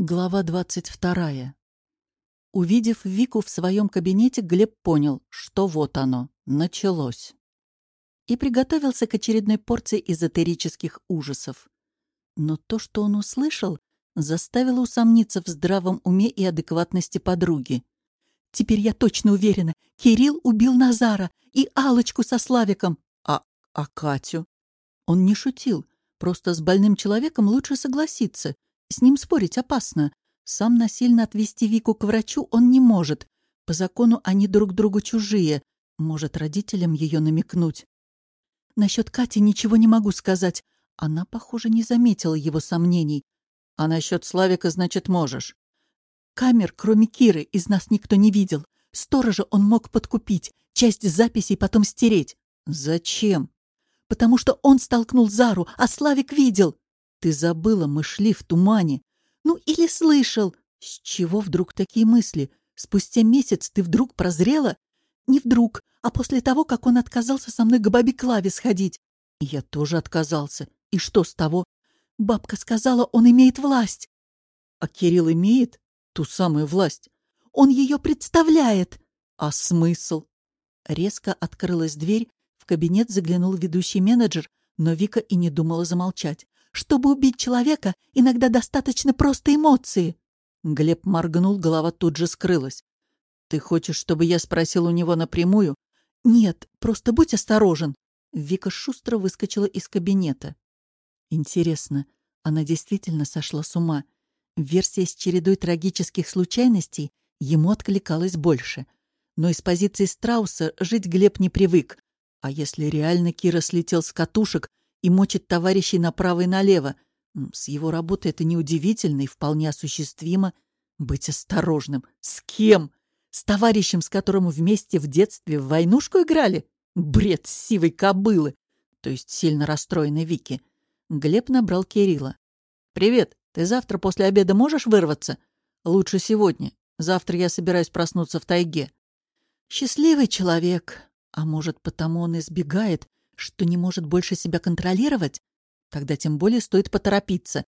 Глава двадцать вторая. Увидев Вику в своем кабинете, Глеб понял, что вот оно, началось. И приготовился к очередной порции эзотерических ужасов. Но то, что он услышал, заставило усомниться в здравом уме и адекватности подруги. «Теперь я точно уверена, Кирилл убил Назара и алочку со Славиком. А, а Катю?» Он не шутил, просто с больным человеком лучше согласиться — с ним спорить опасно. Сам насильно отвести Вику к врачу он не может. По закону они друг другу чужие. Может, родителям ее намекнуть. Насчет Кати ничего не могу сказать. Она, похоже, не заметила его сомнений. А насчет Славика, значит, можешь. Камер, кроме Киры, из нас никто не видел. Сторожа он мог подкупить, часть записей потом стереть. Зачем? Потому что он столкнул Зару, а Славик видел. Ты забыла, мы шли в тумане. Ну, или слышал. С чего вдруг такие мысли? Спустя месяц ты вдруг прозрела? Не вдруг, а после того, как он отказался со мной к бабе Клаве сходить. Я тоже отказался. И что с того? Бабка сказала, он имеет власть. А Кирилл имеет ту самую власть. Он ее представляет. А смысл? Резко открылась дверь, в кабинет заглянул ведущий менеджер, но Вика и не думала замолчать. Чтобы убить человека, иногда достаточно просто эмоции. Глеб моргнул, голова тут же скрылась. «Ты хочешь, чтобы я спросил у него напрямую?» «Нет, просто будь осторожен». Вика шустро выскочила из кабинета. Интересно, она действительно сошла с ума. Версия с чередой трагических случайностей ему откликалась больше. Но из позиции страуса жить Глеб не привык. А если реально Кира слетел с катушек и мочит товарищей направо и налево. С его работой это неудивительно и вполне осуществимо. Быть осторожным. С кем? С товарищем, с которым вместе в детстве в войнушку играли? Бред сивой кобылы. То есть сильно расстроенной Вики. Глеб набрал Кирилла. «Привет. Ты завтра после обеда можешь вырваться? Лучше сегодня. Завтра я собираюсь проснуться в тайге». «Счастливый человек. А может, потому он избегает, что не может больше себя контролировать? Тогда тем более стоит поторопиться.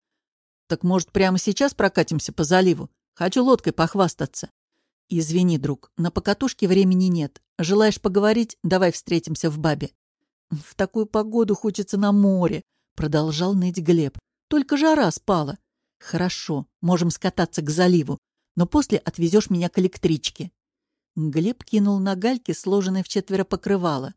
Так, может, прямо сейчас прокатимся по заливу? Хочу лодкой похвастаться. Извини, друг, на покатушке времени нет. Желаешь поговорить? Давай встретимся в бабе. В такую погоду хочется на море, продолжал ныть Глеб. Только жара спала. Хорошо, можем скататься к заливу, но после отвезешь меня к электричке. Глеб кинул на гальки сложенное в четверо покрывало.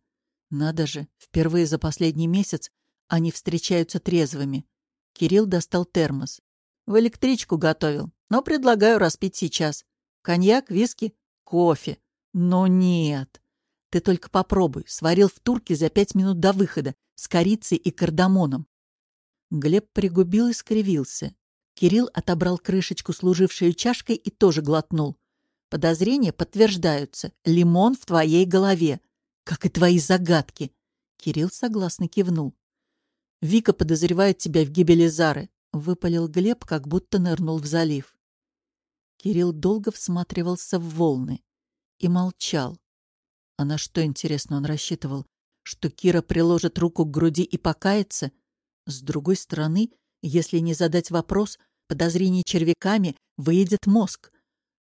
Надо же, впервые за последний месяц они встречаются трезвыми. Кирилл достал термос. В электричку готовил, но предлагаю распить сейчас. Коньяк, виски, кофе. Но нет. Ты только попробуй. Сварил в турке за пять минут до выхода с корицей и кардамоном. Глеб пригубил и скривился. Кирилл отобрал крышечку, служившую чашкой, и тоже глотнул. Подозрения подтверждаются. Лимон в твоей голове как и твои загадки. Кирилл согласно кивнул. Вика подозревает тебя в гибели Зары, выпалил Глеб, как будто нырнул в залив. Кирилл долго всматривался в волны и молчал. А на что, интересно, он рассчитывал? Что Кира приложит руку к груди и покается? С другой стороны, если не задать вопрос, подозрений червяками выйдет мозг.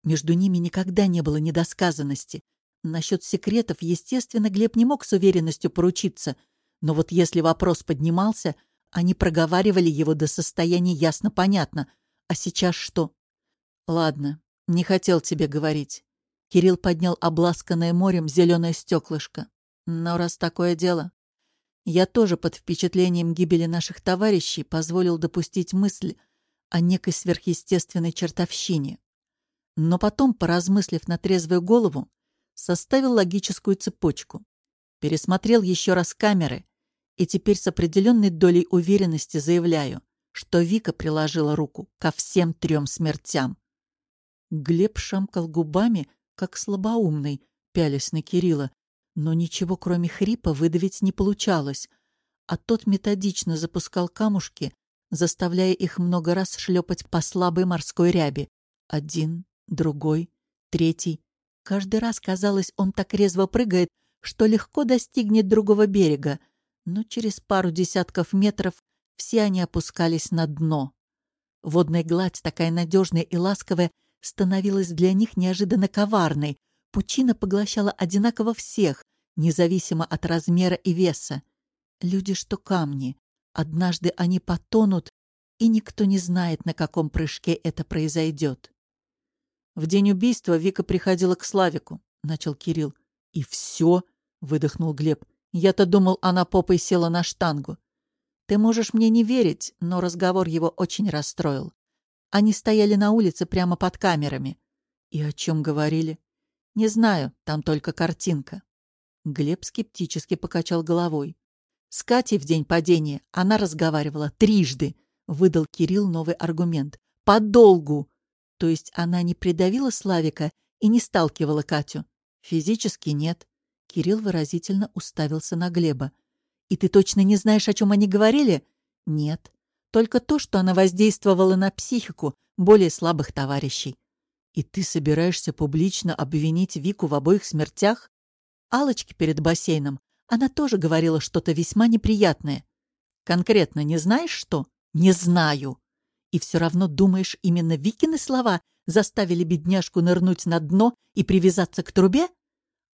Между ними никогда не было недосказанности, Насчет секретов, естественно, Глеб не мог с уверенностью поручиться, но вот если вопрос поднимался, они проговаривали его до состояния ясно-понятно. А сейчас что? Ладно, не хотел тебе говорить. Кирилл поднял обласканное морем зеленое стеклышко. Но раз такое дело... Я тоже под впечатлением гибели наших товарищей позволил допустить мысль о некой сверхъестественной чертовщине. Но потом, поразмыслив на трезвую голову, составил логическую цепочку, пересмотрел еще раз камеры и теперь с определенной долей уверенности заявляю, что Вика приложила руку ко всем трем смертям. Глеб шамкал губами, как слабоумный, пялясь на Кирилла, но ничего кроме хрипа выдавить не получалось, а тот методично запускал камушки, заставляя их много раз шлепать по слабой морской ряби. Один, другой, третий. Каждый раз казалось, он так резво прыгает, что легко достигнет другого берега, но через пару десятков метров все они опускались на дно. Водная гладь, такая надежная и ласковая, становилась для них неожиданно коварной. Пучина поглощала одинаково всех, независимо от размера и веса. Люди, что камни. Однажды они потонут, и никто не знает, на каком прыжке это произойдет. В день убийства Вика приходила к Славику, — начал Кирилл. «И все?» — выдохнул Глеб. «Я-то думал, она попой села на штангу. Ты можешь мне не верить, но разговор его очень расстроил. Они стояли на улице прямо под камерами. И о чем говорили? Не знаю, там только картинка». Глеб скептически покачал головой. С Катей в день падения она разговаривала трижды, выдал Кирилл новый аргумент. Подолгу. То есть она не придавила Славика и не сталкивала Катю? Физически нет. Кирилл выразительно уставился на Глеба. «И ты точно не знаешь, о чем они говорили?» «Нет. Только то, что она воздействовала на психику более слабых товарищей». «И ты собираешься публично обвинить Вику в обоих смертях?» Алочке перед бассейном она тоже говорила что-то весьма неприятное. «Конкретно не знаешь, что?» «Не знаю». И все равно думаешь, именно Викины слова заставили бедняжку нырнуть на дно и привязаться к трубе?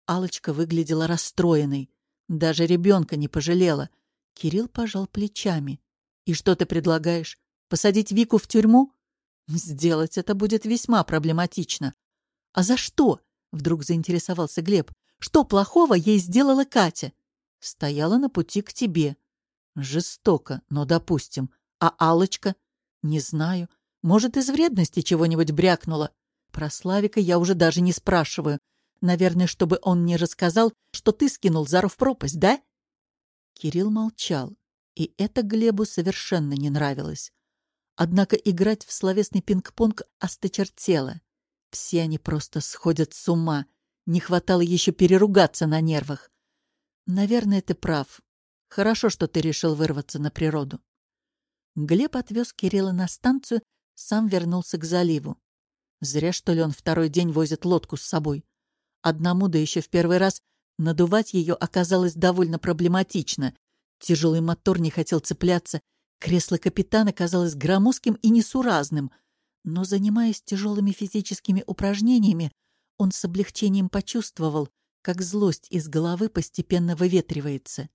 алочка выглядела расстроенной. Даже ребенка не пожалела. Кирилл пожал плечами. «И что ты предлагаешь? Посадить Вику в тюрьму?» «Сделать это будет весьма проблематично». «А за что?» — вдруг заинтересовался Глеб. «Что плохого ей сделала Катя?» «Стояла на пути к тебе». «Жестоко, но допустим. А алочка «Не знаю. Может, из вредности чего-нибудь брякнула. Про Славика я уже даже не спрашиваю. Наверное, чтобы он не рассказал, что ты скинул Зару в пропасть, да?» Кирилл молчал, и это Глебу совершенно не нравилось. Однако играть в словесный пинг-понг осточертело. Все они просто сходят с ума. Не хватало еще переругаться на нервах. Наверное, ты прав. Хорошо, что ты решил вырваться на природу. Глеб отвез Кирилла на станцию, сам вернулся к заливу. Зря, что ли, он второй день возит лодку с собой. Одному, да еще в первый раз, надувать ее оказалось довольно проблематично. Тяжелый мотор не хотел цепляться, кресло капитана казалось громоздким и несуразным. Но, занимаясь тяжелыми физическими упражнениями, он с облегчением почувствовал, как злость из головы постепенно выветривается.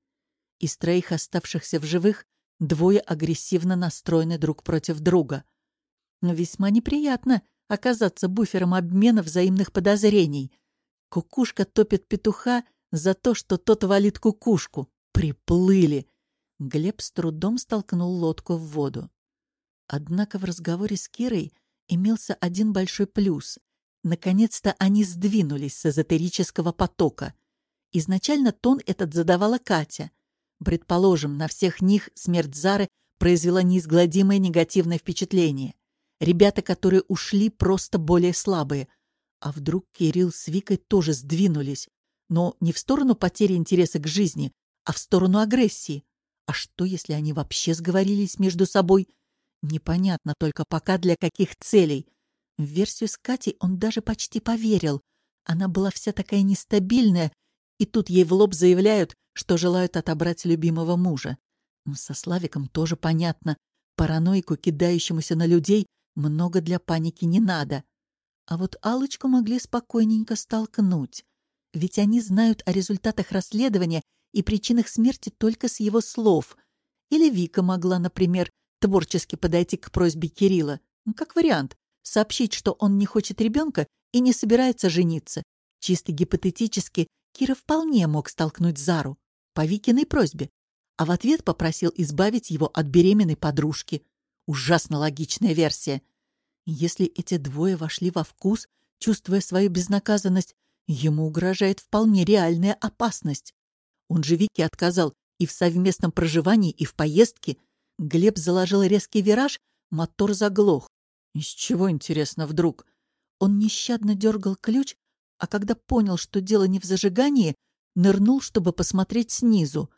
Из троих оставшихся в живых Двое агрессивно настроены друг против друга. Но весьма неприятно оказаться буфером обмена взаимных подозрений. Кукушка топит петуха за то, что тот валит кукушку. Приплыли. Глеб с трудом столкнул лодку в воду. Однако в разговоре с Кирой имелся один большой плюс. Наконец-то они сдвинулись с эзотерического потока. Изначально тон этот задавала Катя, Предположим, на всех них смерть Зары произвела неизгладимое негативное впечатление. Ребята, которые ушли, просто более слабые. А вдруг Кирилл с Викой тоже сдвинулись? Но не в сторону потери интереса к жизни, а в сторону агрессии. А что, если они вообще сговорились между собой? Непонятно только пока для каких целей. В версию с Катей он даже почти поверил. Она была вся такая нестабильная, и тут ей в лоб заявляют, что желают отобрать любимого мужа. Со Славиком тоже понятно. Параноику, кидающемуся на людей, много для паники не надо. А вот алочку могли спокойненько столкнуть. Ведь они знают о результатах расследования и причинах смерти только с его слов. Или Вика могла, например, творчески подойти к просьбе Кирилла. Как вариант, сообщить, что он не хочет ребенка и не собирается жениться. Чисто гипотетически Кира вполне мог столкнуть Зару по Викиной просьбе, а в ответ попросил избавить его от беременной подружки. Ужасно логичная версия. Если эти двое вошли во вкус, чувствуя свою безнаказанность, ему угрожает вполне реальная опасность. Он же Вике отказал и в совместном проживании, и в поездке. Глеб заложил резкий вираж, мотор заглох. Из чего, интересно, вдруг? Он нещадно дергал ключ, а когда понял, что дело не в зажигании, Нырнул, чтобы посмотреть снизу.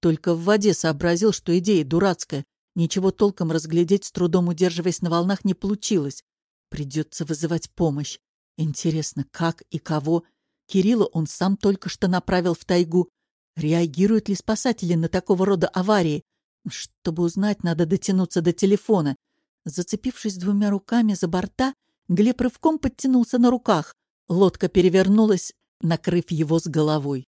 Только в воде сообразил, что идея дурацкая. Ничего толком разглядеть, с трудом удерживаясь на волнах, не получилось. Придется вызывать помощь. Интересно, как и кого? Кирилла он сам только что направил в тайгу. Реагируют ли спасатели на такого рода аварии? Чтобы узнать, надо дотянуться до телефона. Зацепившись двумя руками за борта, Глеб рывком подтянулся на руках. Лодка перевернулась, накрыв его с головой.